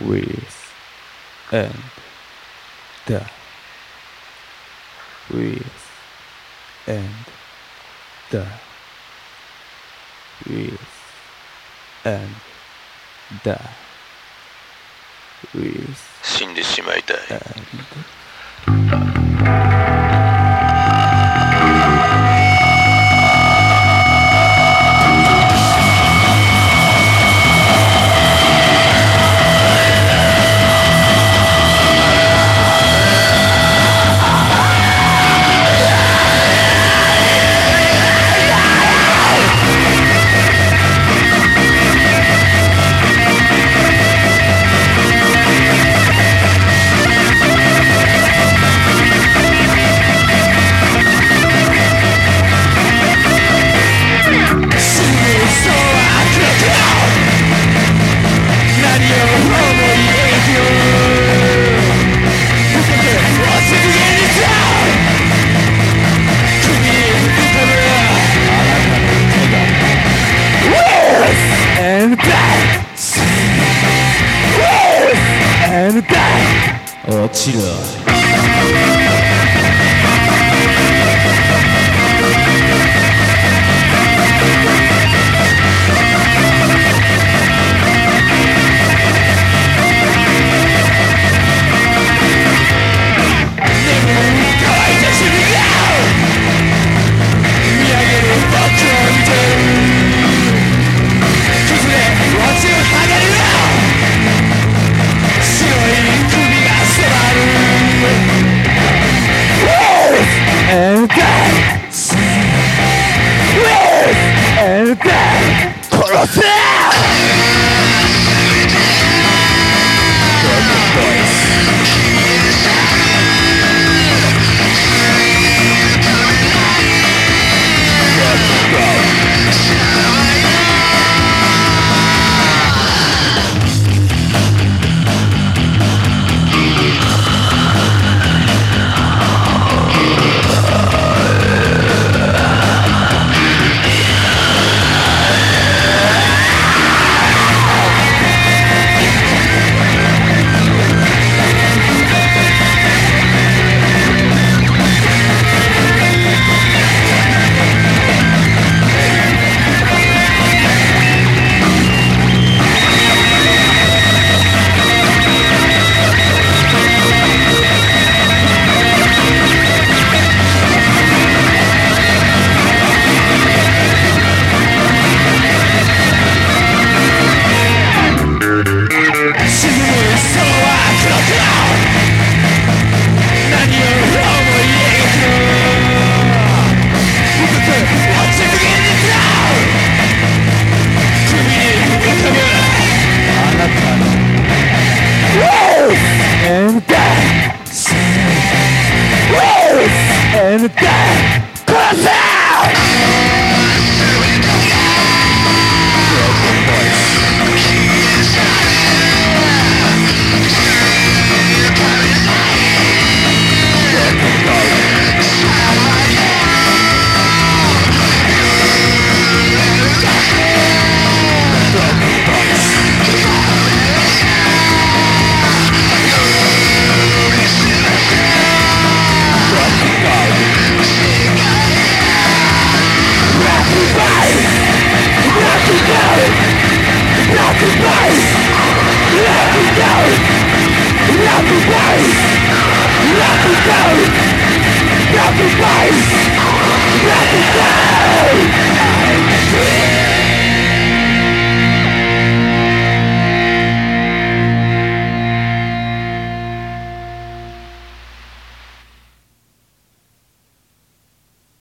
with and the with and the with and the with 死んでしまいたい 落ちろ。sé! Let me go! Let me go!